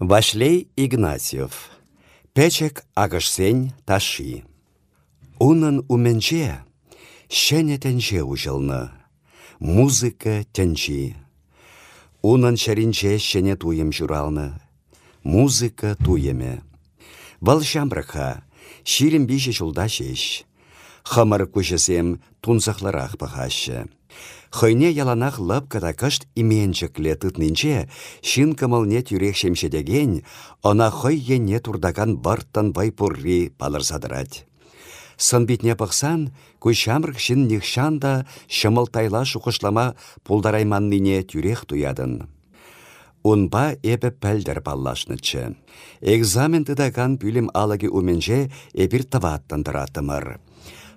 Вашлей Игнатьев. Печек агашсен таши. Унын уменче, шене тенче ужылны. Музыка тенчи. Унын шаринче шене туем журалны. Музыка туеме. Вал шамбраха, ширим бише жулда шеш. Хамар күшесем тунсахларах пахашы. Хойне яланах лапката кышт именчікле тытнинче, шин кымылне тюрех шемшедеген, она хой ене турдаган барттан бай пурри палырсадырать. Сын битне пықсан, көшамрық шин нихшан да тайла шуқышлама пулдарайманнине тюрех туядын. Унба эпі пәлдір паллашнычы. Экзамен тыдаган пүлім алаги уменже эпір таваттандыратымыр.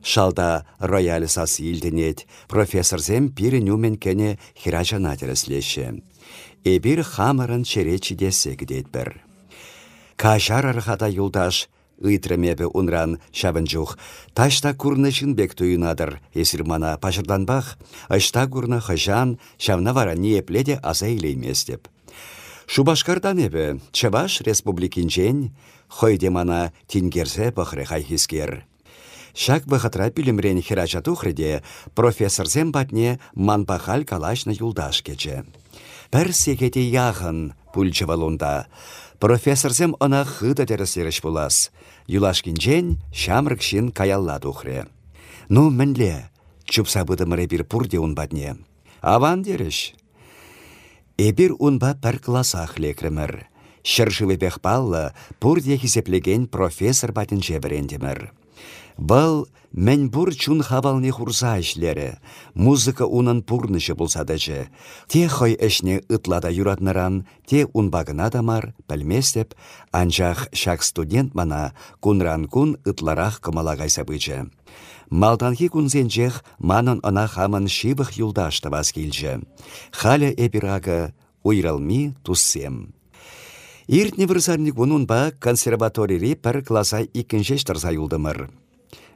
Шалда рояль сас илденет, профессорзем пире нюмен кене хирачана тереслеші. Эбір хамырын черечі десе бір. Кажар архада юлдаш, ыйтрымебі унран шабынчух. Ташта курны бек туйынадыр, есірмана пашырданбақ, ашта курны хыжан, шавна вара ниепледе аза илейместеп. Шубашкардан эбі, Чаваш республикинчен, хойде мана тингерзе бұқры хайхискер. Шак бұғытра пілімрен хирача тухрыде профессорзем батне манпахал калашны юлдаш кече. Пір секеті яғын пульчы валунда. Она хыда тересеріш булас. Юлашкинчен шамрыкшин каялла тухры. Ну, мінле, чупса бұдымыры бір пурде батне. Аван деріш. Эбір унба пір классах лекрімір. Шыршывы паллы пурде хисеплеген профессор батин жебірендемір. Бұл мән бұр чун хавалне хурса ішлері, музыка унын пурнышы бұлсадычы. Те хой әшне ытлада юратныран, те унбагына дамар, пәлместеп, анчах шак студент мана кунран кун ытларах кымалагайса бычы. Малтанхи кунзенчех манын ана хамын шибых юлдаш табас келчі. Халя эпирагы уйралми туссем. Иртне вырсарник вунун ба консерваторири пір класа икіншеш тұрса юлдымыр.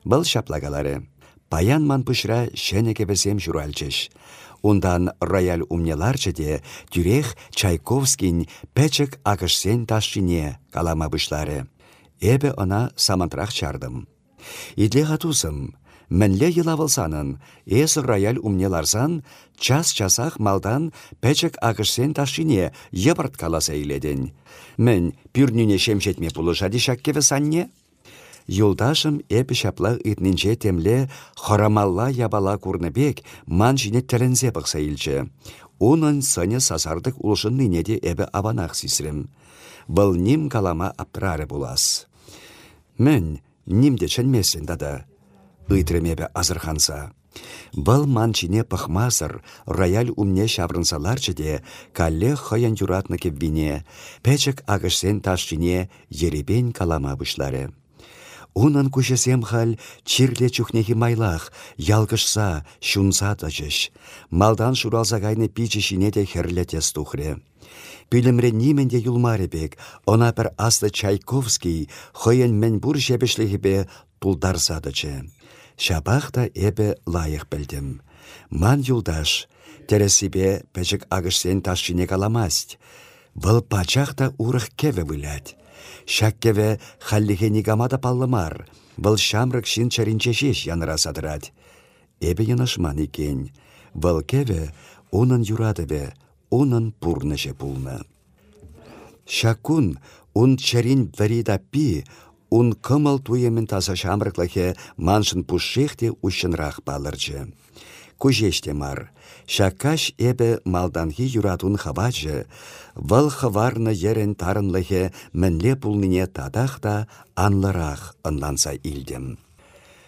Бұл шаплагалары. Паян ман пұшыра шәнеке бізем жүралчыш. Ундан рояль умнеларчы де тюрех Чайковскин пәчік ақышсен ташчине калама бұшлары. Эбі она самантрах чардым. Идле хатусым, Мінле йылавылсанын, эс рояль умнеларсан, час-часах малдан пәчік ақышсен ташине ебірт каласа иледен. Мін пүрніне шемшетме пулышады шаккеві санне? Юлдашым эпі шапла ытнинче темле хорамалла ябала курныбек ман жіне тәрінзе бұқса илчі. Унын сыне сасардық улшын нинеде эбі аванақ сисрім. Бұл ним калама аптырары булас. Мен нимде чәнмесін дада. Ыйтрымебе азырханса. Бұл манчине пахмасыр, рояль умне шаврынсаларчы де, калле хаян юратны кевбине, пәчік ағышсен ташчине калама бұшлары. Унан күшесем хал чирле чухнехи майлах, ялгышса, шунса тачыш. Малдан шуралса гайны пичі шине де херлетес тухре. Пилімре нименде юлмаребек, она пір асты Чайковский, хойын мен жебешлехіпе тулдар садычы. Шабақ та эбе лайық білдім. Ман юлдаш, тересібе пәчік ағышсен ташчине каламасть. Бұл пачақ та урық кеве вылять. Шаккеве халлихе нигамада паллымар. Бұл шамрык шин чаринчешеш яныра садырать. Эбе янашман екен. Бұл кеве унын юрадыве, унын пурныше пулны. Шакун ун чарин варида пи, ун кымыл туемен таса шамрыклахе маншын пушшехте ущынрах палырчы. Кужеште мар, Шакаш эбе малданхи юратун хавачы, вăл хыварны ерен тарынлыхе мінле пулнине тадах та анлырах ынланса илдем.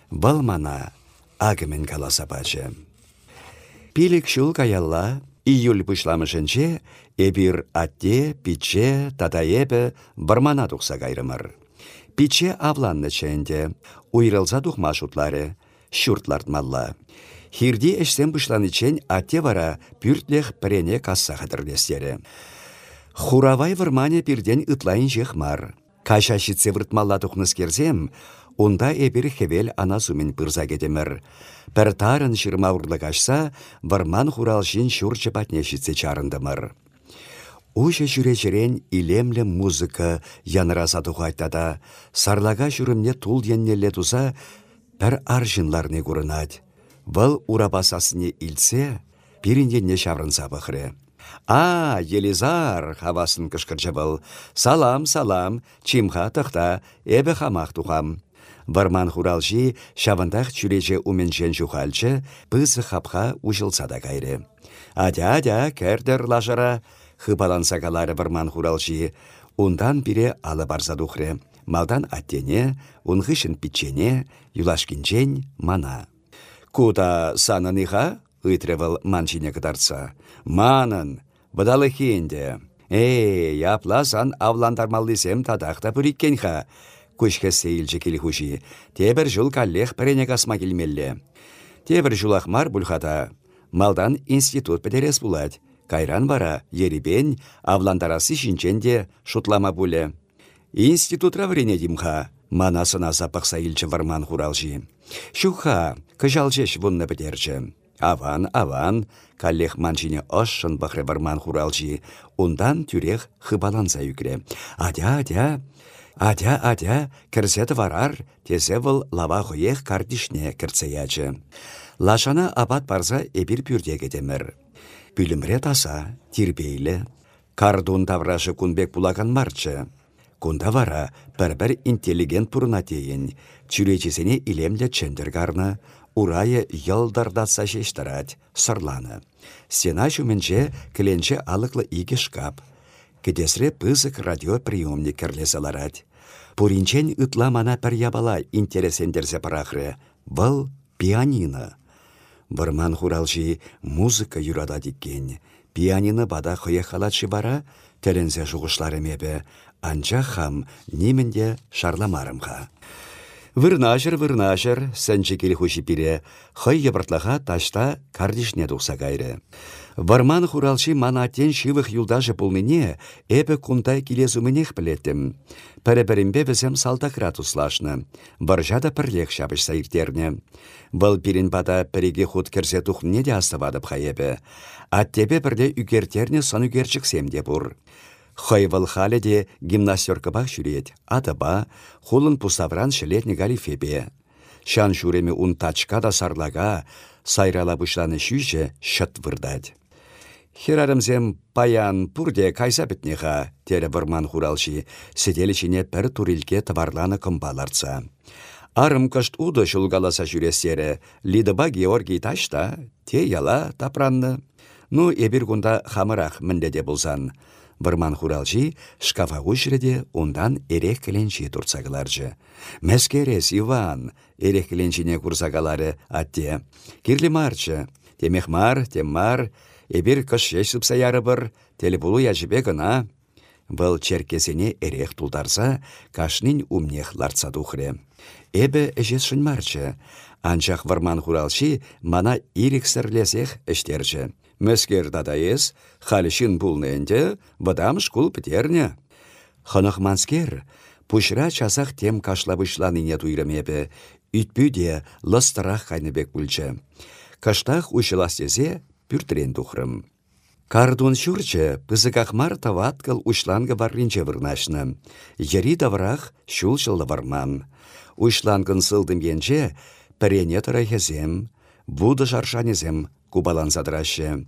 Вăл мана агымен каласа бачы. Пилік каялла, июль пышламышынче, эбир атте, пиче, татаебе бармана тухса кайрымыр. Пиче авланны ченде, уйрылса тухма шутлары, шуртлартмалла. Хирди эшсен бұшланычен атте вара пүртлех пірене касса хадырлестері. Хуравай вырмане пирден ытлайын жехмар. Каша шитсе выртмалла тухныс керзем, онда эбір хевел ана сумен пырза кетемір. Пір тарын жырма кашса, варман хуралшин шурчы патне шитсе чарындымыр. Ушы жүречерен илемлі музыка яныраса тухайтада, сарлага жүрімне тул еннелі туза, пәр аржынларны. Бұл урабасасыне илсе, не шаврынса бұқыры. А, Елизар, хавасын кышкырчы был. Салам, салам, чимха тықта, эбі хамақ тухам. Варман хуралжи шавындақ чүреже уменжен жухалчы, пызы хапха ужылса да кайры. Адя-адя, кәрдір лажара, хыпаланса варман хуралжи, ундан бире алы барса духры. Малдан аттене, унғышын пичене, юлашкинчен мана. Куда сананыха? ытревал манчине кытарца. Манын, быдалы хенде. Эй, япласан авландармаллисем тадақта ха. Күшке келі хуши. Тебір жыл каллех пірене касма келмелле. Тебір жулахмар бұлхата. Малдан институт петерес булать. Кайран бара, еребен, авландарасы шинченде шутлама буле. Институтра врене димха. Манасына запақса илчі варман хуралжи. Шуха, кыжалжеш вунны бідерчі. Аван, аван, каллех манчине ошшын бахре барман хуралжи. Ундан тюрех хыбаланса юкре. Адя, адя, адя, адя, кірзеті варар, тезе выл лава хуех кардишне кірцеячы. Лашана абат барза эбір пюрде кетемір. Бүлімре таса, тирбейлі. Кардун таврашы кунбек булаган марчы. Кунда вара бір-бір интеллигент пұрына дейін, чүречесіне илемлі чендергарны, урайы йылдардатса шештарать, сырланы. Сена жүмінже кіленче алықлы иге шкап. Кедесре пызык радиоприемник кірлесаларать. Пуринчен ытла мана пір ябала интересендерсе парахры. Бұл пианино. Варман хуралжи музыка юрада диккен. Пианино бада хые халатши бара, телензе жуғышлары мебе, анча хам немінде шарламарымға. Вырнашыр, вырнашыр, сәнчі келі хуши пире, хай ебіртлаға ташта кардишне тұқса кайры. Варман хуралши манатен шивых юлдажы пулныне, эпі кунтай келезумінех білеттім. Пәрі-пәрімбе візем салтакра туслашны. Баржада пірлек шабыш сайыртерне. Бұл пирин бада піреге худ керсе тухне де астывадып хайепі. Аттепе үгертерне сон үгерчіксем де бұр. Хайвал халеде гимнастеркабах шүрет, атаба, хулын пусавран шелетні галифебе. Шан шуреме ун тачка да сарлага, сайрала бұшланы шүйже шыт вырдад. Херарымзем паян пурде кайса бітнеға, телі вырман хуралши, седелішіне пір турилке таварланы кымбаларца. Арым кышт уды шулгаласа жүресері, Лидыба Георгий ташта, те яла тапранны. Ну, эбір күнда хамырақ міндеде болсан. Вырман хуралжи шкафа ұшреде ондан эрек кіленші тұрсағыларжы. Мәскерес, Иван, эрек кіленшіне курсагалары атте. Кирлі марчы, тем мар, эбір кыш ешіпса яры бір, телебулу яжібе гына. Бұл черкесіне эрех тулдарса, кашнин умнех ларца духре. Эбі әжесшін марчы, анчақ варман хуралши мана ирексірлесех іштерчі. Мәскер дадайыз, халішін бұлненде, бадам шкул пітерне. Хынық манскер, пушра часақ тем кашлабышланыне туйрымебі, үтпүде лыстырақ қайныбек бүлчі. Каштақ ұшыластезе пүртірен тұқырым. Кардун шүрчі пызыкақмар таваткал ушланғы барринче вырнашны. Ері даврақ шул жылы варман. Ушлангын сылдым енче, пірене тұрайхезем, буды жаршанезем кубалан задраще.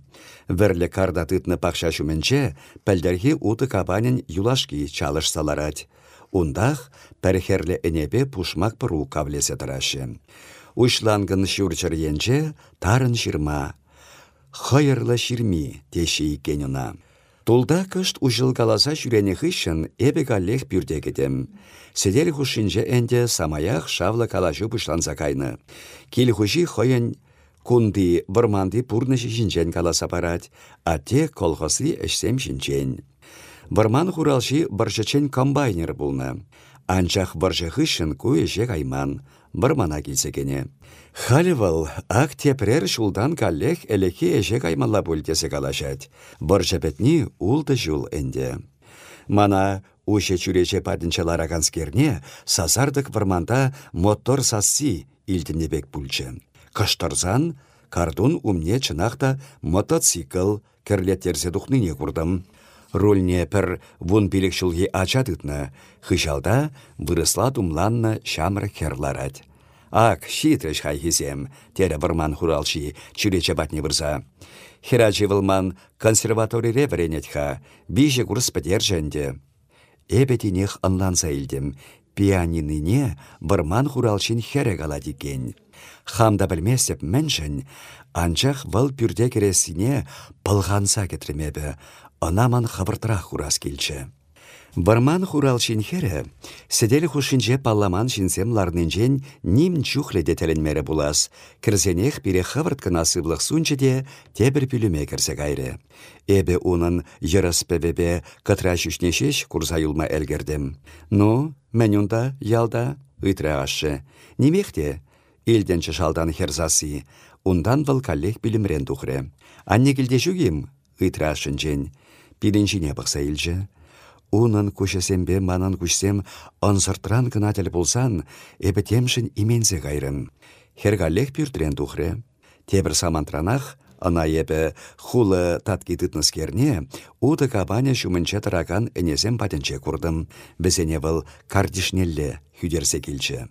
Верле карда тытны пақша шуменче, пәлдерхи уты кабанин юлашки чалыш саларать. Ундах пәрхерле энепе пушмак пыру кавлесе тыраще. Ушлангын шүрчір енче тарын ширма. Хайырлы ширми теші икенюна. Тулда кышт ужылгаласа жүрені хышын галлех пюрде кетем. Седел хушинже энде самаях шавлы калажу пышланса кайны. Кил хуши хойын Кунди вырманди пурнышы жинчен каласа парать, а те колхозы эшсем жинчен. Вырман хуралши баржачен комбайнер булны. Анчах баржахышын куеже кайман, вырмана келсекене. Халивал ак тепрер шулдан каллех элеке эже каймалла бультесе калашать. Баржапетни улды жул энде. Мана уше чурече падынчалар аганскерне сазардык вырманда мотор сасси илтімнебек пульчы. Каштарзан, кардун умне чынақта мотоцикл кірлеттерсе дұқныне курдым. Рульне пір вун шулги ачадытны, хыжалда вырысла думланны шамры херларать. Ак, шитрыш хай хизем, тере вырман хуралши, чүрече батне вырза. Херачи вылман консерваторире вренетха, биже курс подерженде. Эбетинех анланса илдем, пианинине вырман гала дикен. Хамда білмесеп міншін, анчах вăл пюрде кересине пылғанса кетремебі, анаман хабыртырақ хурас келчі. Барман хурал шинхере, седел хушинче палламан шинсем ларнинчен ним чухле детеленмере булас, кірзенех бире хавырт кына сунчеде тебір пүліме кірсе гайре. Эбе унын йырыс пебебе кытра шүшнешеш юлма әлгердім. Ну, ялда, ыйтра ашы. Илденче шалдан херзасы, ундан вăл каллех билимрен тухрре. Анне килде жүгім, ыйтра пиленчине бақса илчі. Унын күшесембе манан күшсем ансыртран гына тіл болсан, эбі темшін имензе гайрын. Хергаллех пюртрен тухрре. Тебір самантранах, ана ебі хулы татки тытныскерне, уды кабаня шумынче тараган энесем патенче курдым. Бізене был кардишнелле хүдерсе келчі.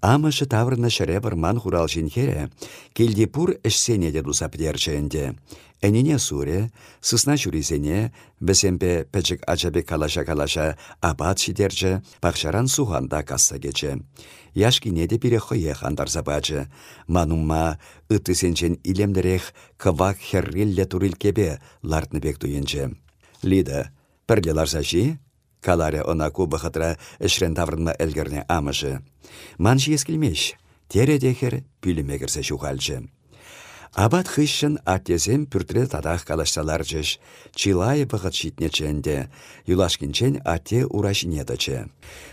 Амышы таврны шыре ман хурал жинхере, келді пур әшсене де дусап дерченде. Әніне суре, сысна чуризене, бәсемпе пәчік ачабе калаша-калаша абат шидерчі, пақшаран суханда касса кече. Яшкине де пире хые хандар. Манумма ытысенчен илемдерех кывак херрилле турилкебе лартны бек туйынчы. Лида, пірле ларсаши? Каларе она кубы хытра эшрен таврынма әлгерне амышы. Манши ескілмеш, тере дехер пүліме кірсе шухалчы. Абат хыщын аттезем пүртре тадах калашсалар жеш, чилай бұғыт шитнеченде, юлашкинчен атте урашинедачы.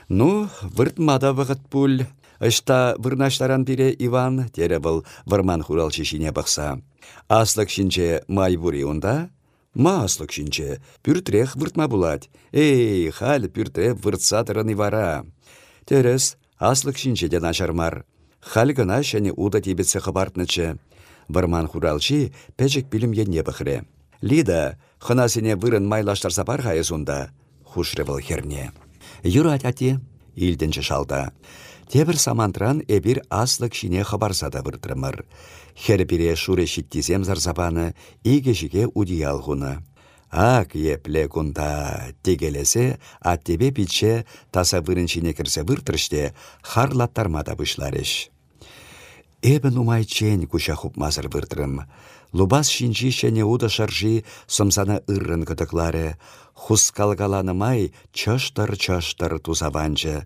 Ну, выртмада бұғыт пүл, Ышта вырнаштаран бире Иван тере был вырман хуралчы шине бақса. Аслық шинче май бури унда, Маслык шинче, пүртрех выртма булать. Эй, хал пүртре выртсатырын вара. Терес, аслык шинче де начармар. Хал гына шәне уда тибетсе хабартнычы. Варман хуралчи пәчек білім енне бұхре. Лида, хынасыне вырын майлаштарса бар хайызунда. Хушры был херне. Юрать ати, илденче шалда. Тебір самантран эбір аслык шине хабарсада выртрымыр. Хер бире шуре шиттизем зарзапаны, иге жиге удиял хуны. Ак епле кунда тегелесе, аттебе питче таса вырынчине кірсе выртрыште харлаттармада бұшларыш. Эбі нумай чен куча хупмазыр выртрым. Лубас шинчи шене уда шаржи сымсана ыррын кытыклары, хускалгаланымай чыштыр-чыштыр тузаванчы.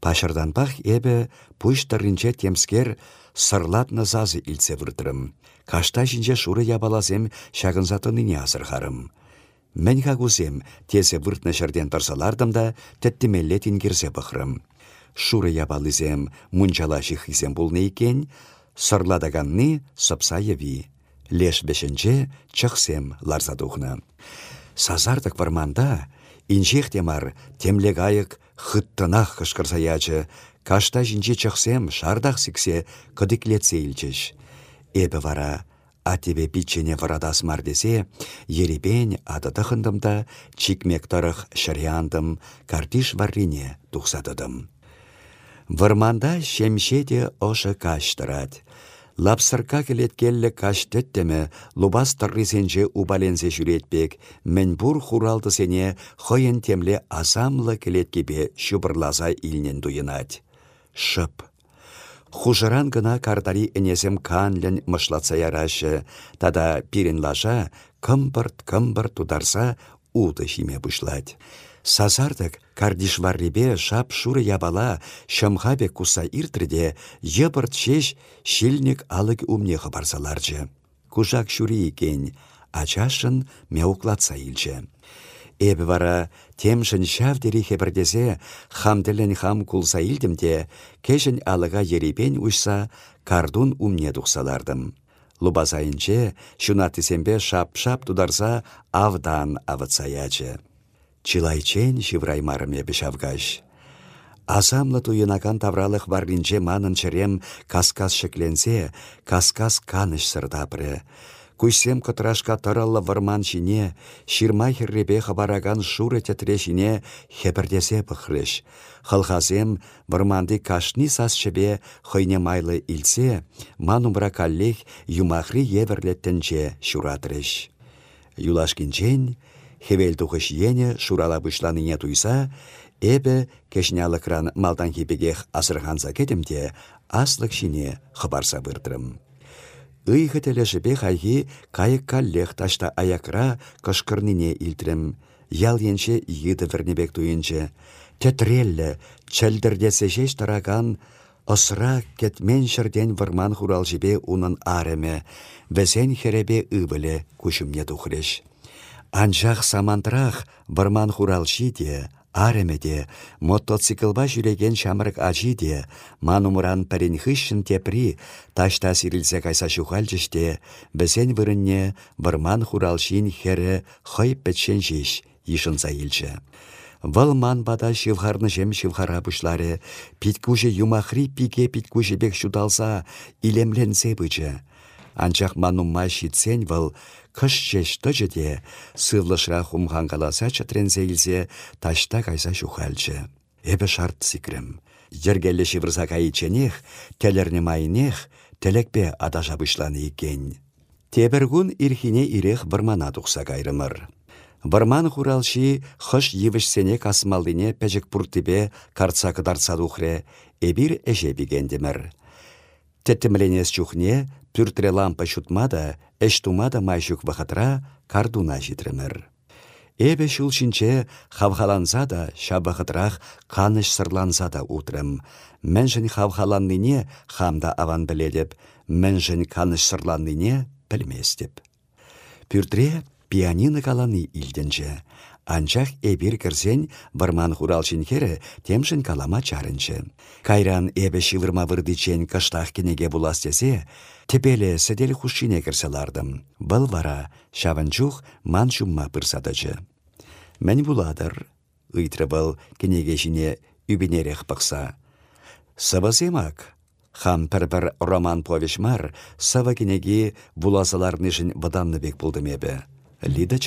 пах эбі пуштырынче темскер сырлатны зазы илсе выртырым. Кашта жинже шуры ябалазем шағынзатыныне азырхарым. Мен хагузем тесе выртны шырден тұрсалардым да тәттімелле тінгерзе бұқырым. Шуры ябалызем мұнчала жихизем бұлны екен, сырладаганны сыпса еви. Леш бешінче чықсем ларзадухны. Сазардық варманда, инжех темар темлек айық хыттынақ кышкырсаячы, Кашта жинче чықсем шардақ сіксе кыдыклетсе илчеш. Эбі вара, атебе питчене варадас мардесе, еребен адыдықындымда чикмек тарых шариандым, картиш варрине тухсадыдым. Варманда шемше де ошы каштырат. Лапсырка келеткеллі каштеттеме лубас тұррисенже убалензе жүретпек, мен бұр хуралды сене хойын темле азамлы келеткебе шубырлаза илнен дуйынать шып. Хужыран гына картари энесем канлен мышлатса ярашы, тада пирен лажа кымбырт-кымбырт тударса уды химе бұшлать. Сазардык кардишваррибе шап шуры ябала шымхабе куса иртрде ебырт шеш шилник алык умне хабарсаларчы. Кушак шури екен, ачашын мяуклатса илче. Эбі вара темшін шавдері хебірдесе хамділін хам кулса илдімде, кешін алыға ерепен ұшса кардун умне тұқсалардым. Лубазайынче шунатысембе шап-шап тударса авдан авыцаячы. Чилайчен шивраймарыме бішавгаш. Азамлы туйынакан тавралық варринче манын черем каскас шекленсе, каскас каныш сырдапры. Куйсем кытрашка таралла варман жіне, ширма херребе хабараган шуры тетре жіне хепірдесе бұқрыш. Халхазем варманды кашни сас шебе хойне майлы илсе, манумра каллех юмахри еверлеттенче шуратрыш. Юлашкинчен, хевел тухыш ене шурала бұшланыне туйса, Эбе кешнялыкран малдан хипегех асырханса кетімде аслық шине хабарса бырдырым. Ыйхы телешіпе хайхи кайык каллех ташта аякра кышкырнине илтрем. Ял енче йыды вернебек туйынче. Тетреллі, чәлдірдесе тараган, Осра кетмен шырден варман хурал жібе унын ареме, херебе ыбыле күшімне тухреш. Анчах самантрах варман хурал де, Аремеде, мотоциклба жүреген шамырық ажи де, пәрін хышшын тепри, ташта сирілсе кайса шухал жіште, бізен вырынне варман хуралшин хері хой пәтшен жеш, ишын заилчі. Вăл ман бада шивхарны жем шивхара пушларе, питкуже юмахри пике питкуже бек шуталса, илемленсе бычы. Анчах манумма шитсен вăл кыш жеш тăчăте, сывлышра хумхан каласа чатренсе илсе ташта кайса шухальчы. Эбе шарт сикрем. Ергелле шивырса кайыченех, телерне майнех, телекпе адажа бышланы икен. Тебергун ирхине ирех вармана тухса кайрымыр. Варман хуралши хыш йывышсене касмалдине пәжік пуртипе карца кыдарца тухре, эбир эже бигендемір. Теттімленес чухне пүртре лампа шутмада, әш тумада майшук вахатра кардуна житремір. Эбе шулшинче хавхаланса да, шабахатрах каныш сырланса да утрым. Мәншін хавхаланныне хамда аван біледіп, мәншін каныш сырланныне білместіп. Пүртре пианино каланы илденче. Анчах эбир кірсен варман хуралшин хері темшін калама чарынчы. Кайран эбе шивырма вырдычен каштах кенеге булас тесе, тепеле седел хушине кірселардым. Бұл вара шаванчух ман шумма пырсадычы. Мән буладыр, ыйтры бұл кенеге жіне үбінерех бақса. Сабасемак, хам пір-пір роман повешмар, сава кенеге буласаларнышын ваданны бек булдым ебе. Лида.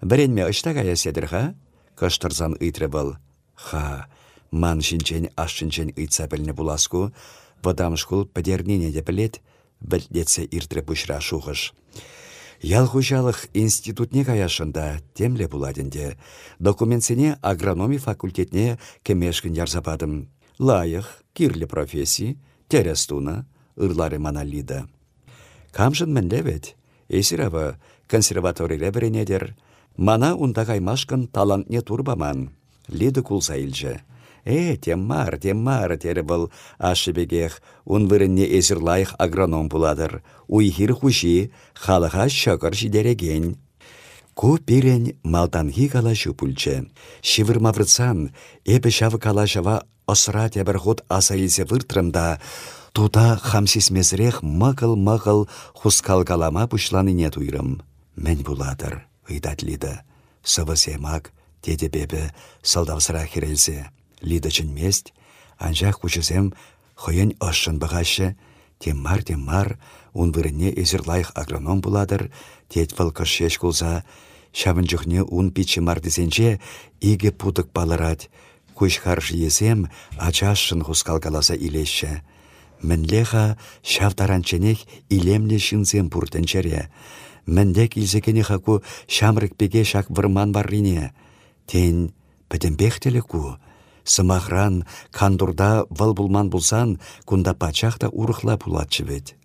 Біренме ұшта кая ха? Кыштырзан ыйтры был. Ха, ман шинчен ашшинчен ыйтса білні буласку, вадам шкул пәдернене де білет, білдетсе иртрі пұшра шуғыш. Ял хужалық институтне каяшында темле буладенде. Документсене агрономи факультетне кемешкін ярзападым. Лайық, кирлі профессии, терес туна, ырлары мана лида. Камжын міндевет, есіравы консерваторийле біренедер, Мана унта каймашкын талантне турбаман. Лиді кулса илчі. Э, теммар, теммар, тері бұл ашыбегех, ун вырынне лайық агроном буладыр. Уйхир хуши, халыға шакыр жидереген. Ку пирен малтанхи калашу пульче. Шивырмаврыцан, эпі шавы калашава осра тебір ход аса илсе выртрымда, Туда хамсисмезрех мықыл-мықыл хускал калама пушланыне туйрым. Мен буладыр ыйтать лида. Сывысемак, теде бебе сылдавсыра хирелсе. Лида мест, анжақ күшізем хойын ошын бұғашы, теммар теммар, ун вырынне лайық агроном буладыр, тет вылкыш шеш кулса, шабын жүхне ун пичі мардызенче иге путык балырат, күш харшы есем ачашын хускалгаласа илешші. Мінлеха шавтаранченех илемле шынсем пуртенчере, Мінде килзекене хаку шамрык пеге шак вырман баррине. Тен пӹтӹмпехтеле ку. Сымахран кандурда вăл булман булсан, кунда пачахта урыхла пулатчы вет.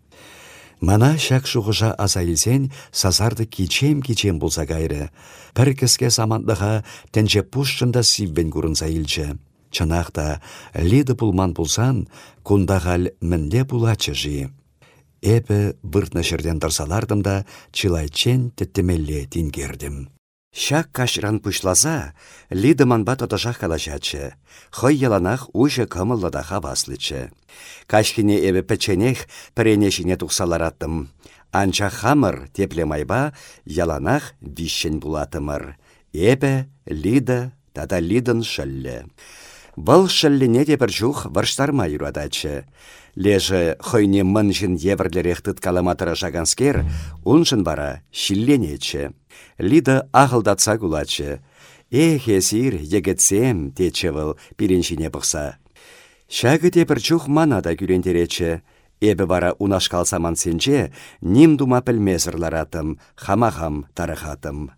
Мана шак шухыша илсен сазарды кичем-кичем булса кайры. Пір кіске самандыға тәнче пушшында сиввен курынса илчі. Чынақта, лиді пулман булсан, кундағал мінде. Эпі бұртна жерден тұрсалардым да, чилайчен теттемелле. Шак кашран пушлаза, лиді манба тоташақ калашачы. Хой яланах уже кымыллада хаваслычы. Кашкине эбі пәченех піренешіне тұқсалараттым. Анча хамыр тепле майба яланах вишен булатымыр. Эбі лида тада лидын шәллі. Бұл шәліне де бір жух варштарма юрадачы. Лежі хойне мынжын еврлерек каламатыра жаганскер, унжын бара шилленечі. Лида ағылдатса кулачы. Эх, есір, егетсем, тече выл, пиреншіне бұқса. Шәгі де бір чух мана да. Эбі бара унашқалсаман сенче, ним дума пілмезірларатым, хамахам тарыхатым.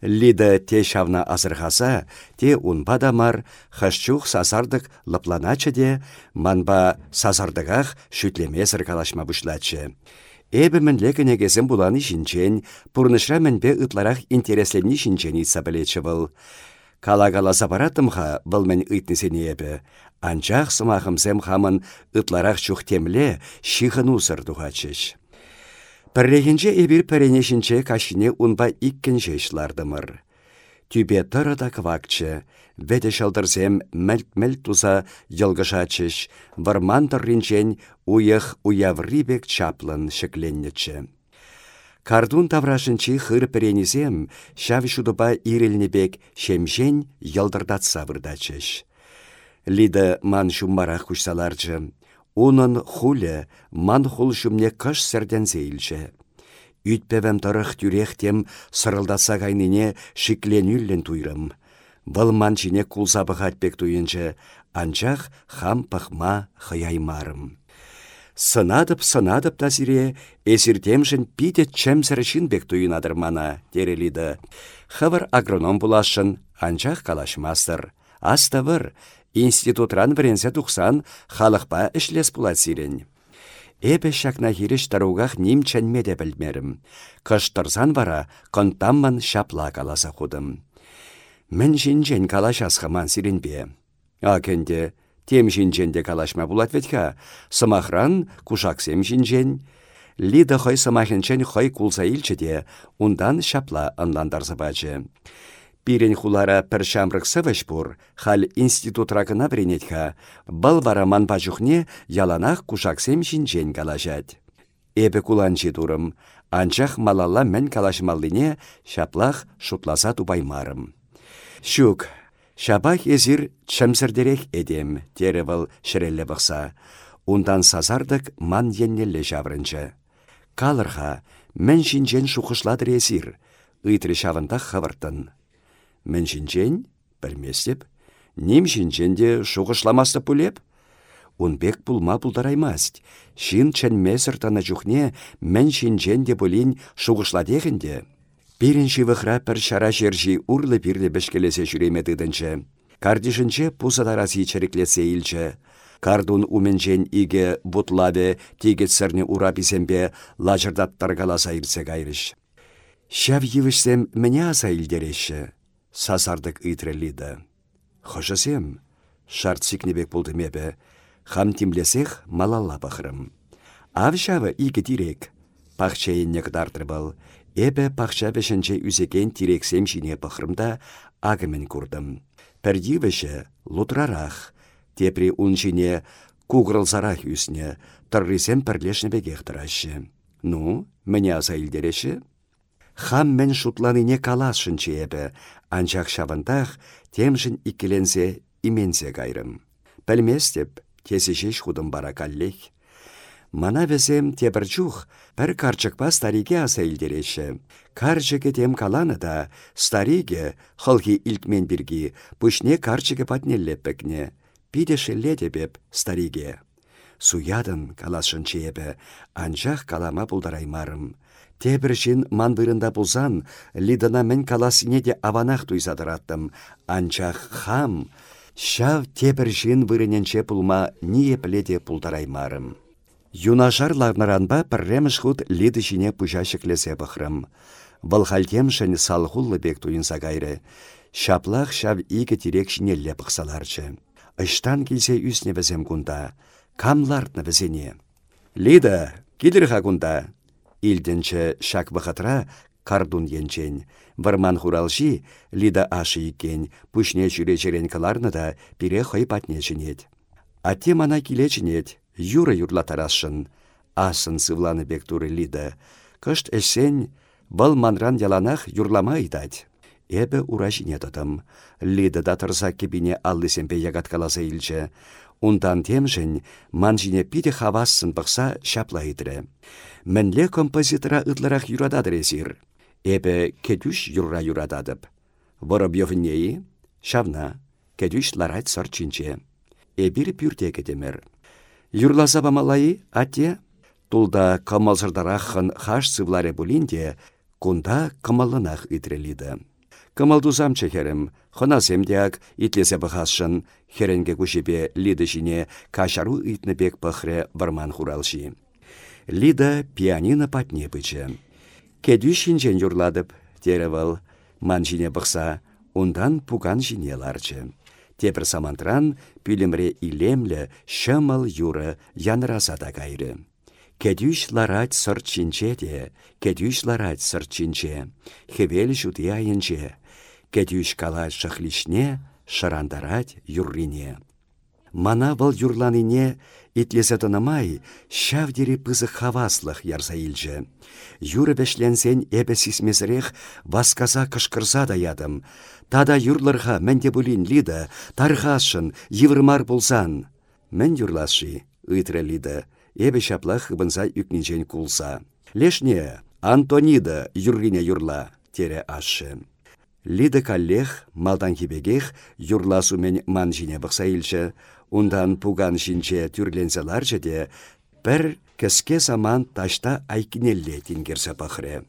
Лида те шавна азырхаса, те унба дамар, хашчух сазардык лыпланачы де, манба сазардыгах шүтлемезір калашма бұшлачы. Эбі мінле кінегесім буланы шинчен, пурнышра мінбе ытларах интереслені шинчен итса білечі бұл. Кала-кала забаратымға бұл мен үйтнесене ебі. Анчах сымахымсем хамын ытларах чух темле шихын усыр Піррегенче эбір піренешінче кашине унба иккен жешлардымыр. Тюбе тұры да квакчы, вәде шалдырзем мәлт-мәлт туза йылгышачыш, варман тұрринчен уйық уяврибек чаплын шекленнечі. Кардун таврашынчы хыр перенізем, шав шудыба ирелнебек шемжен йылдырдатса вырдачыш. Лида ман шуммарах кушсаларчы, Унын хуле, ман хул шумне кыш сәрден зейлче. Үйтпевен тұрық тюрехтем сырылдаса кайнине шикленюллен туйрым. Бұл манчине кулсабы хатпек туйынчы, анчах хам пахма хыяймарым. Сынадып, сынадып та сире, эсиртемшін пите чәмсірішін бек туйынадыр мана, терелиді. Хывыр агроном булашын, анчах калашмастыр. Аставыр, институтран вренсе тухсан халықпа ішлес пулат сирен. Эпе шакна хиреш таругах ним чәнмеде білмерім. Кыштырсан вара контамман шапла каласа худым. Мен жинжен калаш асхаман сиренбе. Акенде, тем жинженде калашма булат ветха. Сымахран кушаксем жинжен. Лида хой сымахенчен хой кулса илчеде, ундан шапла ынландарсы бачы. Пирен хулара пір шамрық сывыш бұр, хал институт ракына бренетха, бұл вараман бажухне яланақ кушаксем жинжен калажад. Эбі куланчы турым, анчах малалла мен калашмаллине шаплах шутласа тубаймарым. Шук, шабах езір чымсырдерек едем, тері бұл шірелі бұқса. Ундан сазардық ман еннелі жаврынчы. Калырға, мен жинжен шуқышладыр езір, ыйтры шавындақ хавыртын. Мен жинжен, білместеп, нем жинженде шуғышламасты пулеп? Унбек пулма пулдараймаст. Шин чәнмесір тана жүхне мен жинженде бұлін шуғышладегінде. Бірінші вғыра пір шара жержі урлы-бірлі бішкелесе жүремедідінші. Кардишінче пусадарази чәреклесе илчі. Кардун уменжен иге бутлабе тегет сірне ура бізембе лажырдаттар галаса ирсе гайрыш. Шав евішсем меня аса сазардык ыйтреллиді. Хожасем, шарт сикнебек болдымебе, хам тимлесех малалла бахрым. Авшавы игі дирек, пахчайын некдардыр был, эбе пахча бешінче үзеген тирексем жіне бахрымда агымен курдым. Пәрдивіші лутрарах, тепри унжине кугрылзарах үсне, тұррисем пірлешні бегех Ну, мне аза? Хам мен шутланыне калашынчы ебі, анчақ шавындақ темжін иккеленсе именсе кайрым. Пәлместеп, тесешеш худым бара каллех. Мана візем тебірчух бір карчықпа стариге аса илдереші. Карчыке тем каланы да, стариге, хылхи илтмен біргі, пүшне карчыке патнеллеп бәкне. Пиде шелле беп стариге. Суядын калашын чебі, анчақ калама бұлдараймарым. Тебіршін манбырында бұлзан, лидына мен каласыне де аванақ туйзадыраттым. Анчах хам, шав тебіршін вырыненче пулма не пледе пулдараймарым. Юнашар ларнаранба пірреміш худ лидышіне пұжашықлесе бұқрым. Вăлхальтемшін салхуллы бек туйынса гайры. Шаплах шав игі тирек шинелле бұқсаларчы. Ыштан келсе үсне візем кунда. Камлартны. Лида, келірға кунда. Илденче шак вахатра кардун енчен. Варман хуралши лида ашы икен, пүшне жүре жерен каларны да пире хой патне жінет. Ате мана киле юра юрла тарасшын. Асын сывланы бек туры лида. Кышт эсен, бұл манран яланах юрлама идать. эбі уражине тұтым. Лиді да тұрса кебіне аллысемпе ягат илчі. Ундан темжін манжине пиде хавасын бұқса шапла итрі. Мінле композитора ытларақ юрададыр есір. Эбі кедюш юрра юрададып. Воробьевнеи, шавна, кедюш ларать сорчинче. Эбір пюрте кетемір. Юрласа бамалайы, атте, тулда камалсырдарахын хаш сывларе булинде, кунда камалынах итрелиді. Кымалдузам чехерім, хонасем деак итлесе бұхасшын, херенге күшепе лиді жіне кашару итнебек пăхре варман хуралши. Лида пианино патне пычы. Кедю шинчен юрладып, теревал, ман жіне бұқса, ундан пуган жіне ларчы. Тепір самантран пүлімре илемлі шымыл юры янраса кайры. Кедюш ларать сырчинче де, кедюш ларать сырчинче, хевел жуды кедюш калать шахлишне, шарандарать юррине. Мана вăл юрланине итлесе тынымай, çавдери пызы хаваслых ярса илчче. Юры бешленсен эбе сисмесрех васказа кышкырса да ядым. Тада юрлырха мәнде булин лида, тархашын, йывырмар булсан. Мен юрлаши, ыйтрре лида эбе çаплах хыбынса үкнинчен кулса. Лешне, Антонида юррине юрла, тере ашы. Лида каллех, малдан хибегех, юрла сумен ман жине бұқса илчі, ундан пуган жинче түрленселарчы де, бір кіске саман ташта айкинелле тингерсе пахре.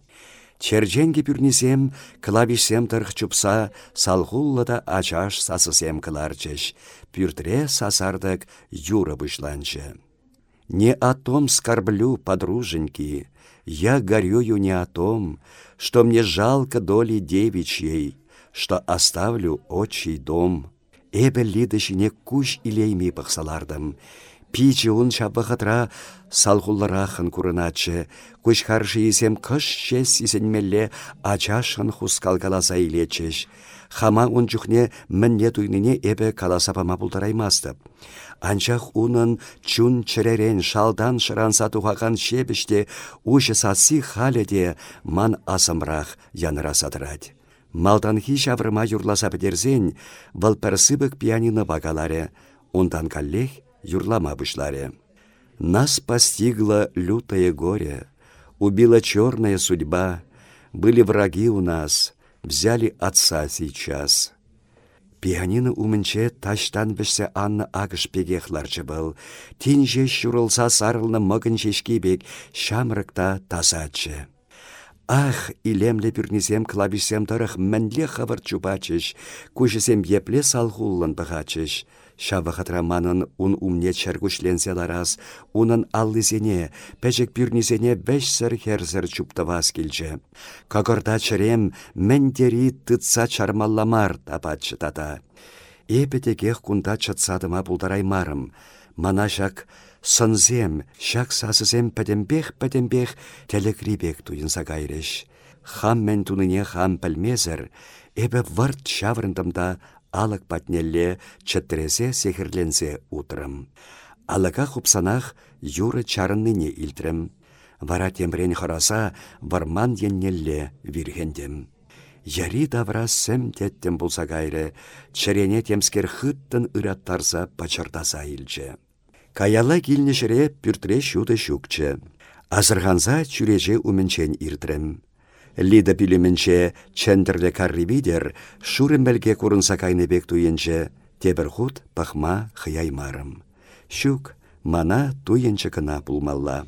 Черженге пюрнисем, клавишсем тұрх чупса, салғуллада ачаш сасысем кыларчыш, пюртре сасардык юры бұшланчы. Не о том скорблю, подруженьки, я горюю не о том, что мне жалко доли девичьей, что оставлю отчий дом. Эбе лидышіне куш илейми пықсалардым. Пичі ұн шабықытра салғулырахын күріначы, күш харшы есем кыш шес исенмелле ачашын хускалгаласа илечеш. Хама ұн жүхне мінне туйныне эбе каласапама бұлдараймастып. Анчах унын чун чререн шалдан шыранса тухаған шебіште ұшы сасы халеде ман асымрақ яныра садырад. Малданхи шаврыма юрласа бідерзен, вăл пірсыбік пианино багаларе, ондан каллех юрлама бұшларе. Нас постигло лютое горе, убила черная судьба, были враги у нас, взяли отца сейчас. Пианино умінче таштан бішсе Анна агыш пегехларчы был. Тинже шурылса сарылны мыгын бек шамрыкта тазачы. Ах, илемле пюрнисем клавишсем тұрық мәнле хавыр чупачыш, күшісем епле салғулын бұғачыш. Шавы хатраманын ун умне чәргушленсе ларас, унын аллызене, пәжік пюрнисене сір херзір чуптавас келчі. Кагырда чырем мәндері тытса чармалламар тапатчы тата. Эпетегех кунда чатсадыма бұлдараймарым. Мана жак сынзем, шак сасызем пәдембех-пәдембех тәлікрибек туйынса кайреш. Хам мен туныне хам пәлмезір, эбі варт шаврындымда алық патнелле чыттырезе сехірлензе утрым. Алыға хупсанах юры чарынныне илтрім. Вара темрен хораса варман еннелле виргендем. Яри давра сәм теттім бұлса гайры, чарене темскер хыттын ыраттарса пачыртаса илчі. Каяла килнешіре пүртре шуды шукчы. Азырғанса чүреже үмінчен иртрім. Лида пилеменче чендерле карривидер, шурым бәлге курынса кайнебек туйынче, тебір худ пахма хыяймарым. Шук, мана туйынчы кына пулмалла.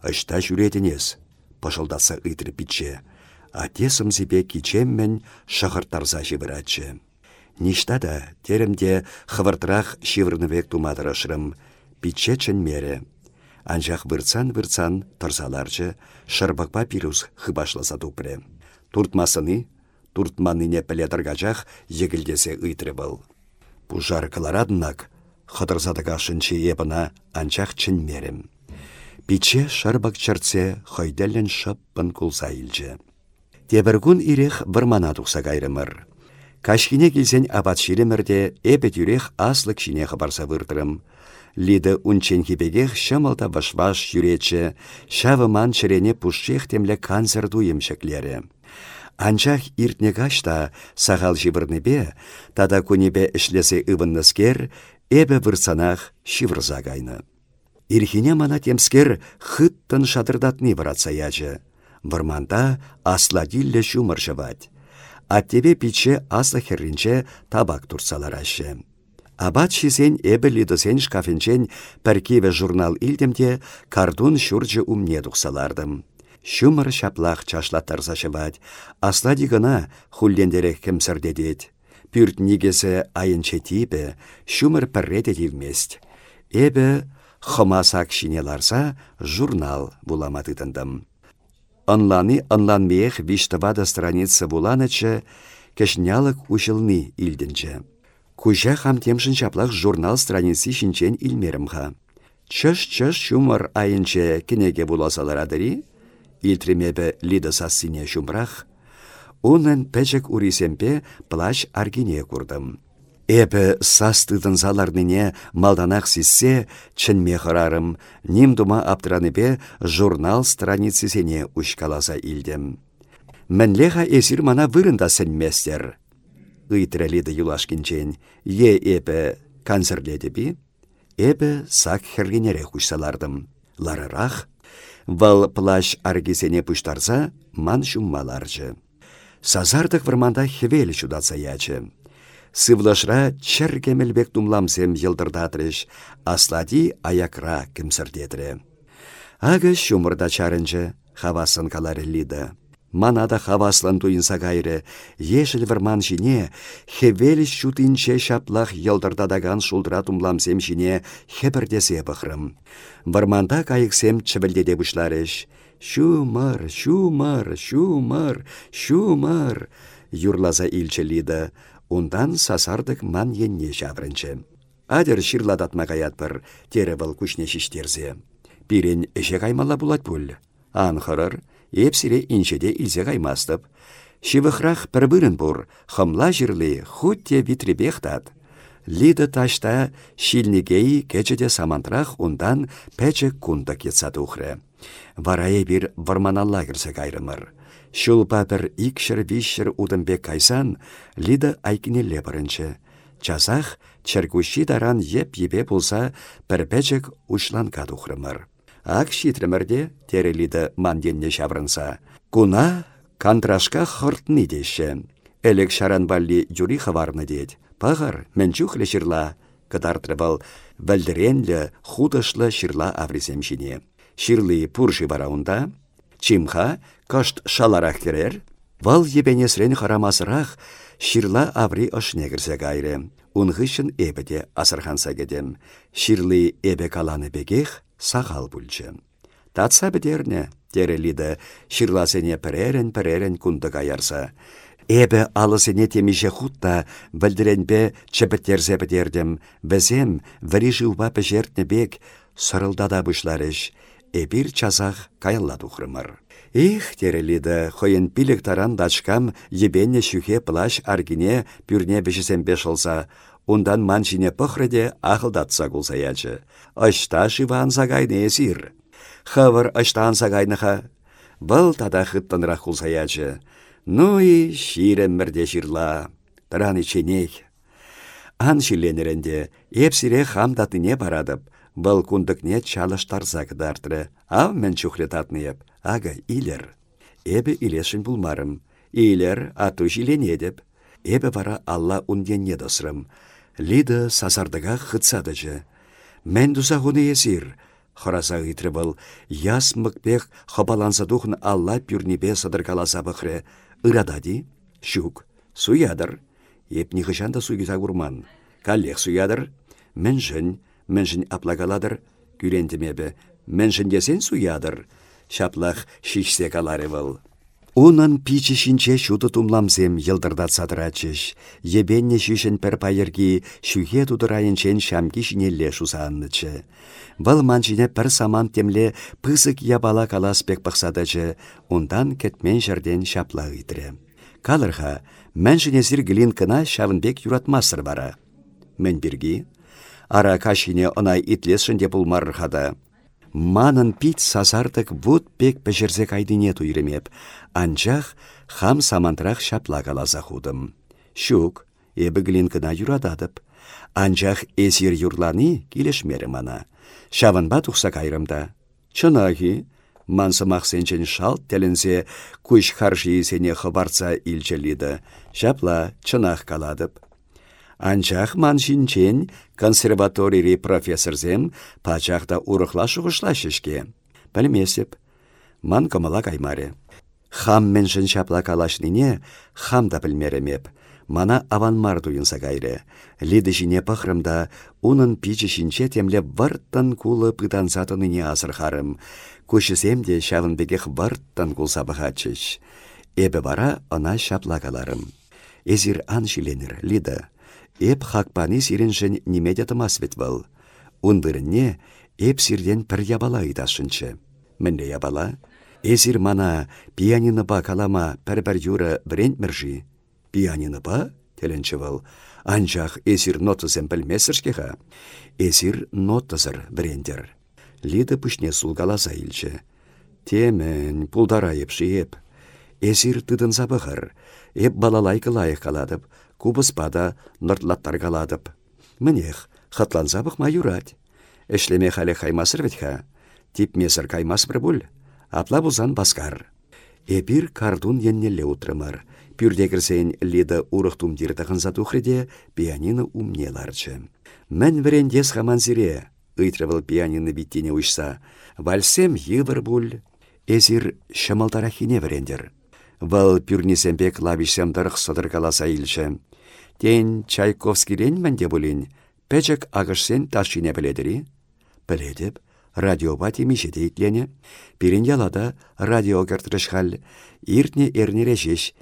Ашта жүретінес, пашылдаса ыйтры питче. Атесым зипе кичеммен шағыртарса жібіратчы. Ништа да теремде хывыртырақ шивырнывек тумадырышырым, питче мере. Анжақ вырцан-вырцан тұрсаларчы, шырбықпа пирус хыбашласа тупре. Туртмасыны, туртманыне пілетіргачақ егілдесе ыйтры был. Пужар кыларадынак, хыдырзадыға шынчы ебіна анчақ мерем. Пиче шырбак чыртсе хойделлен шыппын кулса илчі. Тебіргун ирех вырмана тұқса кайрымыр. Кашкине келсен абат ширемірде эпет юрех аслык шине хабарса выртырым. Лиді унчен хипегех шымылда башваш юречі, шавыман чырене пушшех темле канцер дуем шеклері. Анчах иртне кашта сахал бе, тада күнебе ішлесе ывынныскер, эбе вырсанах шивырза кайны. Ирхине мана темскер хыттын шатырдатны вратса ячы. Вырманда асладилле шумыр жывать. Аттебе пиче аса херринче табак турсалар ашы. Абат шизен эбі лидосен шкафенчен пәркеве журнал илдемде картун шуржы умне дұқсалардым. Шумыр шаплақ чашлаттарса шывать, аслади гына хуллендерек кемсірдедет. Пүрт нигесе айынче типе, шумыр пірреде дивмест. Эбі шинеларса журнал буламатытындым. Анланы анланмех виштавада страница буланычы, кешнялык ушылны илдінчі. Кужа хам темшін шаплақ журнал страницы шинчен илмерімға. Чыш-чыш шумыр айынче кенеге буласаларадыри, илтремебе лида сассине шумрах, унын пәчік урисемпе плащ аргине курдым. Эбі састыдын заларныне малданақ сиссе чынме хырарым, ним дума аптыраныбе журнал страницесене ушкаласа илдем. Мәнлеха эсир мана вырында сәнместер ыйтрәледі юлашкинчен, е эпі канцерледі би, эпі сак хергенере хушсалардым. Ларырақ, вал плащ аргесене пуштарса, ман шуммаларчы. Сазардық вырманда хевел чудатса ячы. Сывлашра чәргемелбек тумламсем йылдырдатрыш, аслади аякра кімсірдетірі. Ага шумырда чарынчы, хавасын калары лиді. Манада хаваслан туйынса кайры, ешіл вірман жіне, хевел шутинче шаплах елдырдадаган шулдыра тумламсем жіне хепірдесе бұқрым. Варманда кайықсем чывілдеде бұшларыш. Шумар, шумар, шумар, шумар, юрлаза илчелиді. Ундан сасардық ман енне жаврынчы. Адер ширладатма каятпыр, тері бұл күшне шиштерзе. Пирен эше каймала булат бұл. Анхырыр, епсире инчеде илзе каймастып. Шивыхрах пірбірін бұр, хымла жирлі хутте витребехтат. Лида ташта шилнигей кечеде самантрах ундан пәчі кунда кетса тухры. Варае бір варманалла кірсе кайрымыр. Шул папір икшір вишшір удымбек кайсан, Лида айкіне барынчы. Часах чергуши даран еп-ебе болса, бір пәчік ушлан кадухрымыр. Ак шитрімірде терелиді манденне шаврынса. Куна кантрашка хыртны деші. Элек шаранбалли юри хаварны дед. Пағыр, чухлі шырла. Кыдартры был вәлдіренлі худышлы шырла аврисем жіне. Шырлы пурши бараунда, чимха кашт шаларах керер, вал ебенесрен харамасырақ шырла аври ошнегірсе гайры. Унғышын эбеде асырханса кедем. Шырлы эбе каланы бегех, сағал бүлчі. Татса бідерне, тереліді, шырласене піререн-піререн күнді қаярса. Эбі алысыне темеше хутта бе чепеттерзе бідердім, бізем вірі пішертні бек сырылдада бұшларыш, эбір чазақ каялла тухрымыр. Их, терелиді, хойын пилік таран дачкам ебенне шүхе плащ аргине пүрне бешесембе шылса, Ундан манчине пăхрăде ахылдатса кулсаячы. Ăçта шиван загайны эсир. Хавыр ăçтан загайныха. Бұл тада хыттынрақ кулсаячы. Ну и ширеммірде жирла. Тыраны ченех. Ан шиленеренде епсире хамдатыне барадып, бұл кундыкне чалыштарса кыдартыры. Ав мен чухлетатныеп. Ага, илер. Эбі илешін булмарым. Илер ату жиленедіп. Эбі вара алла унденне досырым. Лида сазардыға хытсадыжы. Мен дұза ғуны есір. Хораса ғитрі бұл, яс мұқпек хабаланса дұхын алла пюрнебе садыргаласа бұқры. Ырадади, шук, суядыр. Епні ғышанда сугита күрман. Каллех суядыр. Мен жын, мен жын аплагаладыр. Күрендімебі, мен жын десен суядыр. Шаплақ шишсе калары бұл. Унын пичі шинче шуды тумламсем йылдырдат садырачыш. Ебенне шишін пір пайырги шүхе тудырайынчен шамки шинелле шусаннычы. Бұл манчине пір саман темле пысык ябала калас пек пықсадычы, ундан кетмен жерден шапла үйтірі. Калырға, мән жінезір гілін кына шавынбек юратмасыр бара. Мен бірги, ара кашине онай итлесшінде бұлмарырхада. Манын пит сазардык вуд пек пәжерзе кайдыне туйремеп, анчах хам самантрах шапла каласа худым. Щук, эбі гілін кына юрададып. Анчах эсир юрланы келешмері мана. Шаванба тұқса кайрымда. Чынахи, мансымақ сенчен шалт тәлінсе күш харжи сене хыбарца илчеліді. Шапла чынах каладып. Анчах ман шинчен консерваторири профессорзем пачахта урықла шуғышла шешке. Білмесіп, ман кымыла каймаре. Хам мен шапла калашнине хам да білмеремеп. Мана аванмар дуйынса кайры. Лиді жіне пахрымда унын пичі шинче темле варттан кулы пытансатыныне асырхарым. Көшісем де шавынбегех варттан кулса бахачыш. Эбі бара ана шапла каларым. Эзір ан Лида. Эп хакпани сиреншін немеде тымас был. Ун бірінне эп сирден пір ябала ыдашынчы. Мінде ябала? Эзір мана пианины ба калама пір-бір юры бірен міржі. Пианины ба? Теленчі был. Анчах эзір нотызым білмесіршкеға. Эзір нотызыр бірендер. Лиді пүшне сулгаласа. Темен, пулдарайып еп. Эзір тыдын забығыр. Эп балалай кылайық каладып кубыспада ныртлаттар каладып. Мінех, хатланзабық ма юрать. Эшлеме халі хаймасыр ветха. Типмесір каймас бір бүл. Апла бұзан баскар. Эпир кардун еннелле утрымар. Пюрдегірсен лиді урық тумдирді ғынза тухреде пианино умне ларчы. Мән верендес хаман зире, ыйтрывыл пианино биттене ұшса. Вальсем йывыр бүл. Эзір шымалдарахине верендер. Вăл пюрнисемпе клавишсем тăрăх сăтăркаласа илчче. Тен Чайковскирен мәнде бұлін, пәчік ағышсен ташине біледірі? Біледіп, радиоба темеше дейтлене. Пирин ялада радио хал, иртне эрнере жеш.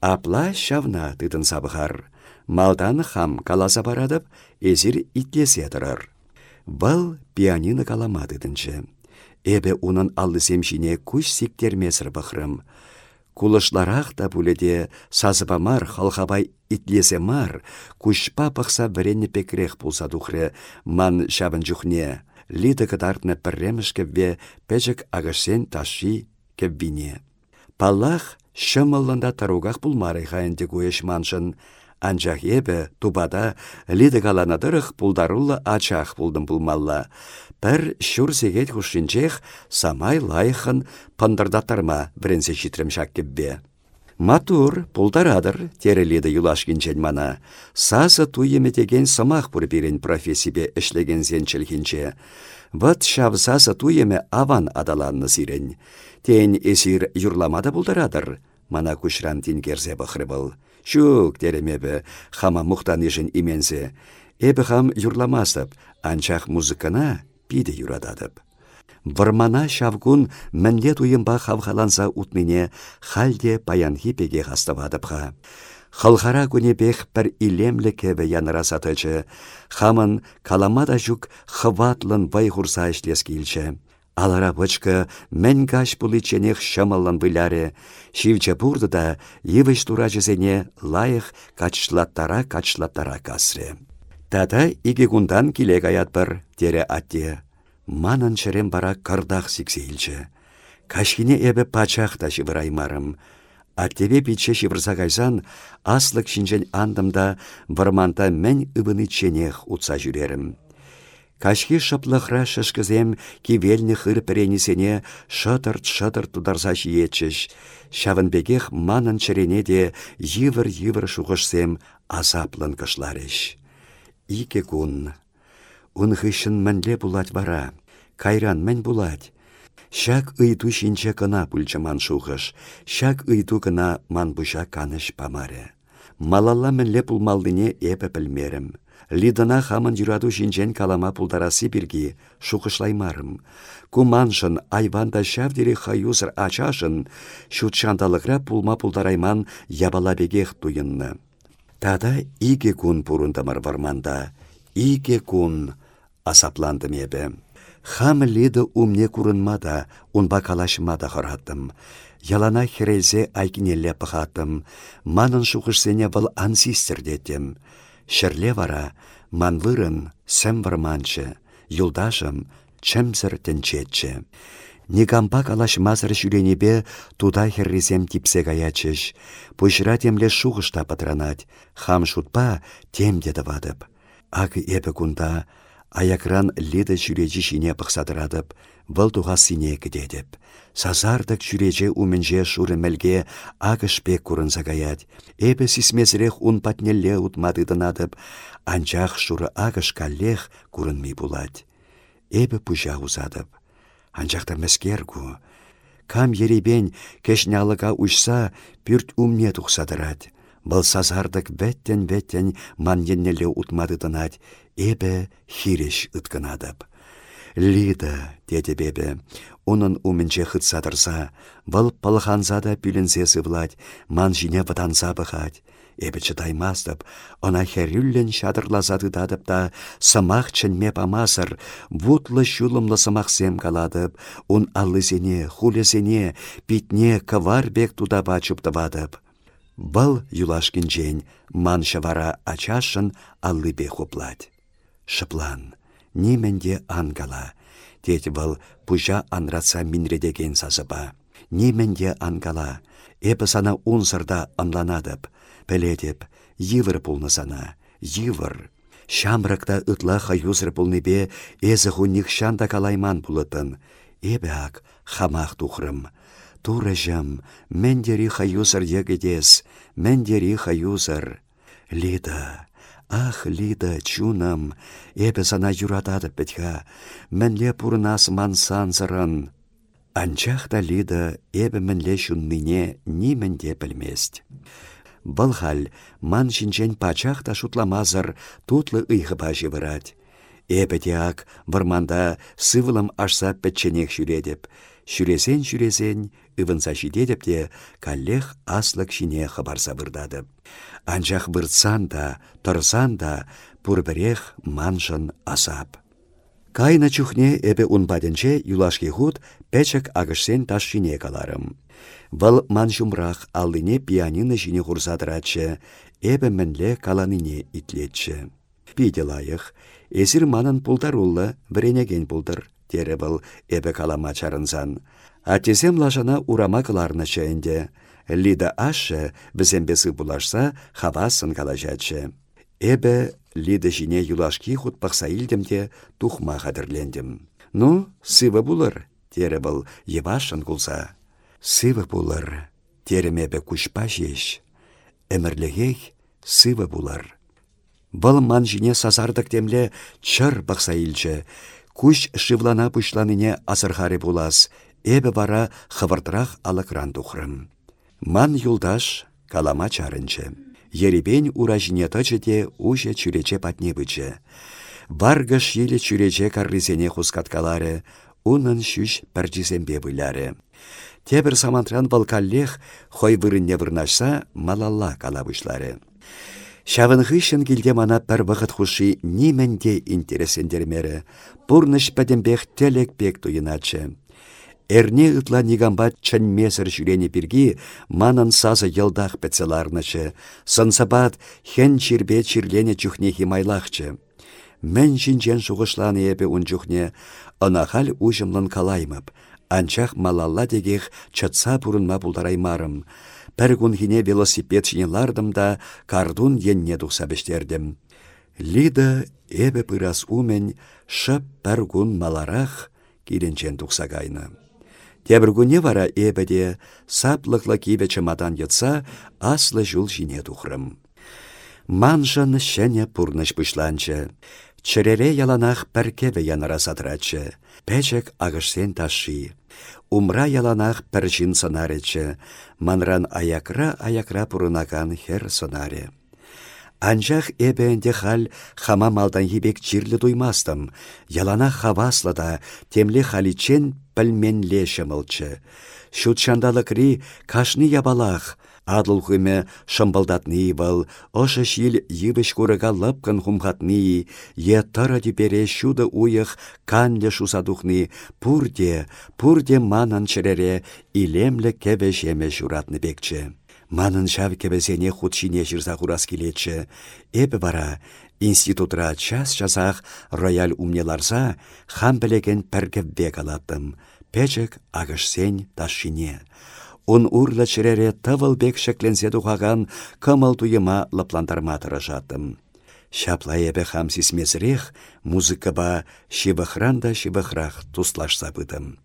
Апла шавна тытын сабығар. Малдан хам каласа барадып, эзір итлесе тұрар. Бұл пианино калама. Эбе унын аллысемшіне күш сиктермесір бұқырым. Кулышларақ та бүледе сазыбамар халхабай мар, күшпа пықса вірені пекрех пулса дұхры ман шабын жүхне, лиді кыдартны пірреміш ве пәжік ағышсен таши кеввине. Паллах шымылында таругах пулмары хайынде көеш маншын, Анчах ебе тубада лиді каланадырых пулдарулла ачах пулдым пулмалла. Пір шүр сегет самай лайхын пындырдаттарма бірінсе шитрем шак кеббе. Матур, пулдарадыр, тереледі юлашкинчен мана. Сасы туеметеген самах бұр бірін профессибе ішлеген зенчілхінче. Ват шавсасы туеме аван адаланны сирен. Тен эсир юрламада пулдарадыр, мана күшран тинкерзе бұхры был. Шук теремебі, хама мұқтан ешін имензе. Эбі хам юрламасып, анчах музыкана пиде юрададып. Вармана шавгун мінлет уйымба хавхаланса утныне халде паянхи пеге хаставадыпха. Халхара күнебех бір илемлі кебе янырасатычы, хамын каламада жүк хыватлын вай хурса ішлес Алара бычка мән каш ченех шамаллан выляре, шивче бурды да евыш тура жезене лайық качшлаттара качшлаттара касре. Тата иге кундан киле гаят бір, тере атте. Манын шерем бара кырдақ сиксейлчі. Кашкине эбі пачақ та шивыраймарым. Аттебе бітше шивырса кайсан, аслык шинчен андымда варманта мән үбіні ченех утса жүрерім. Кашхи шыплықра шышкызем кивелні хыр перенесене шытырт-шытырт тударса жиетчіш. Шавынбегех манын чырене де йывыр-йывыр шуғышсем азаплын. Ике кун. Ун хышын мәнле булать бара. Кайран мән булать. Шак ыйту шинче кына пульчыман шухыш. Шак ыйту кына ман бұша каныш памаре. Малалла мәнле пулмалдыне эпі пілмерім. Лидына хамын юраду жинжен калама пулдарасы бірге шуқышлаймарым. Куманшын айванда шавдері хаюзыр ачашын, шутшандалықра пулма пулдарайман ябалабегех туйынны. Тада иге кун пурындамар варманда, иге кун асапландым ебі. Хам лиді умне курынмада, унба калашмада хораттым. Ялана херелзе айкинелле пахаттым, манын шуқышсене выл Шерле вара, манвырын сәм варманчы, юлдашым, чемсір тінчетчі. Никампа калаш мазыр жүленебе туда херрезем типсе гаячыш. Пұжыра темле шуғышта патранать, хам шутпа темде давадып. Ак эпі кунда аякран лиді жүречі шине пықсадырадып, бұл туға сине кедедіп. Сазардық жүреже уменже шуры мәлге агышпек курынса гаят. Эбі сисмезірек ун патнелле утмадыдынадып, анчах шуры агыш каллех курынмей булать. Эбі пұжа узадып. Анчахта мәскергу. Кам еребен кешнялыға ұшса, пүрт умне тұқсадырад. Бұл сазардық бәттен-бәттен манненнелі утмадыдынад, эбі хиреш ұткынадып. Лида, деді бебе, Унын умінче хытсадырса, бұл пылханса да пүлінсе сывлать, ман жіне ватанса бұхать. Эбі чытаймастып, она хәрюллен шадырлазады дадып та, сымақ чынме памасыр, вутлы шулымлы сем каладып, ун аллызене, хулезене, питне кавар бек туда бачып тывадып. Бұл юлашкин жен, ман шавара ачашын аллыбе хуплать. Шыплан, неменде ангала, Тет вăл пуша анратса минредеген сазыпа. Неменде ангала, эпі сана унсырда анланадып, пелетеп, йывыр пулны сана, йывыр. Шамрыкта ытла хаюзыр пулнепе эзі хунник шанда калайман пулытын. Эбі ак хамах тухрым. Турыжым, мендери хаюзыр егедес, мендери хаюзыр. Лида, Ах, Лида, чунам, эпе сана юратады петха, мәнле пурнас мансан зырын. Анчах та Лида мәнле шунныне нимінде білмест. Бұл ман шинчен пачах та шутламазыр тутлы ыйхы бажы вырать. Эпе теак варманда сывылым ашса пәтченек жүредіп, Шүресен-шүресен, ывынса шидедіп те, каллех аслық шине хабарса вырдады. Анчах бұртсан да, тұрсан да, пұрбірех маншын асап. Кайна чухне эбе унбаденче юлашки худ печек агышсен таш шине каларым. Вăл ман çумрах аллине пианино çине хурсатырачче, эбе мменнле каланине итлетчче. Пиде лайық, эсир манын пултаруллы, вренеген пултыр, тере был эбе калама чарынсан. Атесем лажана урама чәйінде. Лида ашы бізембесі булашса хавасын калажачы. Эбе Лида жіне юлашки хутпақса илдімде тухма қадірлендім. Ну, сывы булыр, тере был евашын кулса. Сывы булыр, теремебе күшпа жеш. Әмірлігей сывы булыр. Бұл ман жіне сазардық темле чыр бақса илчі, Куш шывлана пушланыне асырхаре булас, эбі бара хывыртырақ алықран тухрым. Ман юлдаш калама чарынчы. Еребен уражине тычы де уже чүрече патне бычы. Баргыш елі чүрече каррисене хускаткалары, унын шүш пәрчізембе бұйлары. Тебір самантран балкаллех хой вырынне вырнашса малалла калабышлары. Шавынғышын келде мана пір вғыт хушы неменде интересендермері, пурныш пәдембех телек бек туйыначы. Эрне ытла нигамбат месір жүрені біргі манын сазы елдақ пәтселарнычы, сынсабат хен чирбе чирлене чухне химайлахчы. Мен жинжен шуғышланы ебе ұн чухне, ынахал ұжымлын калаймып, анчах малалла дегех чатса бұрынма бұлдараймарым. Пәр күнхіне велосипед лардым да кардун енне тұқса бештердім. Лида эбе пырас умен пәр күн маларах киленчен тұқса Тебір вара эбеде саплықлы киве чымадан йытса аслы жул жине тухрым. Манжын шәне пурныш пышланчы. Чырере яланах пәркеве янара сатрачы. Пәчек агышсен таши. Умра яланах пәрчін сынаречі, манран аякра-аякра пұрынаган хер сынаре. Анчах эбенде хал хама малдан ебек чирлі дуймастым, ялана хаваслы да, темле халичен пілменле шымылчы. Шутшандалықри кашны ябалах, Адыл хүме шымбылдатны был, ошы шил йыбыш курыга лыпкын хумхатны, е тара шуды уйық канле шусадухны, пурде, пурде манан чырере, илемлі кеве жеме журатны бекче. Манын шав кебезене худшине жирза хурас келетші. Эбі бара, институтра час часах рояль умнеларса хам білеген пәргівбе калаттым. Печек агышсен ташшине. Он урлы чірере бек шекленсе тухаган кымыл туйыма лапландарма жаттым. Шапла ебе хам сисмезрех, музыкаба шибахран да шибахрах туслашса быдым.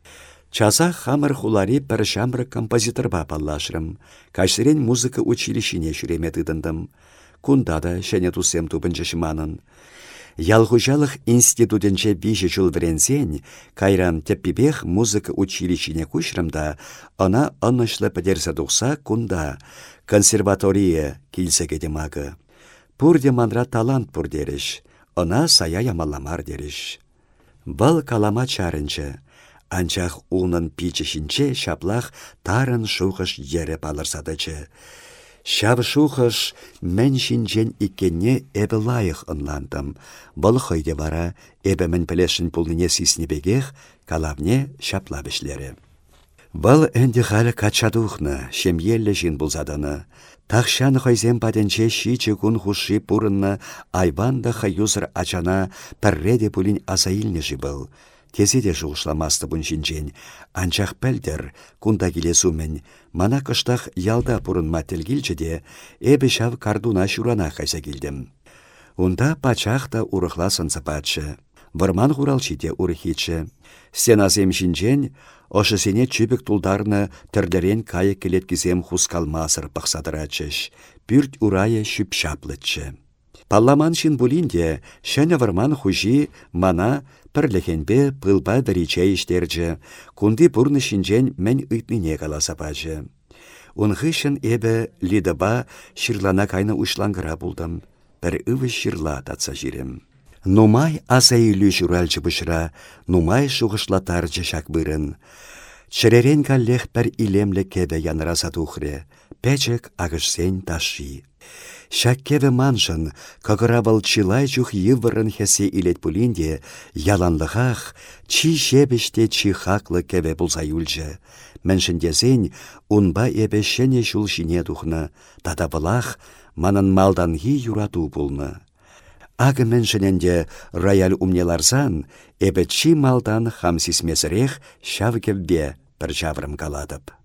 Часа хамыр хулари бір шамры композиторба паллашрым. Кайсырен музыка училищине жүреме тыдындым. Кунда да шәне тусем тупынчы шыманын. Ялхужалық институтенче биші жыл врензен, кайран теппибех музыка училищине кушрымда, она анышлы пәдерсе дұқса кунда, консерватория килсе кедемагы. Пурде манра талант пурдеріш, она сая ямаламар деріш. Бұл калама чарынчы, Анчах улнын пичешінче шаплах тарын шухыш ере палырсадычы. Шав шухыш мен шинчен иккенне эбі лайық ынландым. Бұл хойде бара эбі мен пілешін пулныне сиснебегех калавне шапла бішлері. Бұл әнді халі качадухны, шемеллі жин бұлзадыны. Тахшан хайзем паденче шичі күн хуши пурынны айбанда хаюзыр ачана пәрреде пулин асаилне жибыл. Тезе де жылшламасты бұн жинжен. Анчақ пәлдер, кунда келесумен, мана кыштақ ялда бұрын мателгілчі де, әбі шав кардуна шурана қайса келдім. Унда пачақ та урықласын запатшы. Варман хуралчы де урыхичі. Сен азем жинжен, ошы сене чүбік тулдарны тірлерен кайы келеткізем хускалмасыр пақсадырачыш. Пүрт урайы шүп шаплытчы. Палламан шин булинде, шәне варман хужи мана пірліхенбе пылба дәриче іштерджі, кунди бұрны шинжен мен үйтміне каласа бажы. Унхышын эбі лидыба шырлана кайны ушлангыра булдым. Бір үві шырла татса жирем. Нумай аса үйлі жүрәлчі бұшыра, нумай шуғышлатарчы шак бұрын. Чыререн каллех пір илемлі кебе яныраса тухре, пәчек ағышсен таши. Шаккеве маншын, кагыравал чилай чух йывырын хесе илет пулинде, яланлығах, чи шебеште чи хаклы кеве бұлза юлжы. Мәншіндезен, унба эбе шене шул шине тада былах, манын малдан хи юрату пулны. Ағы мәншіненде рояль умнеларзан, эбе чи малдан хамсисмезірех шавгевбе бір жаврым каладып.